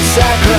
sacrifice.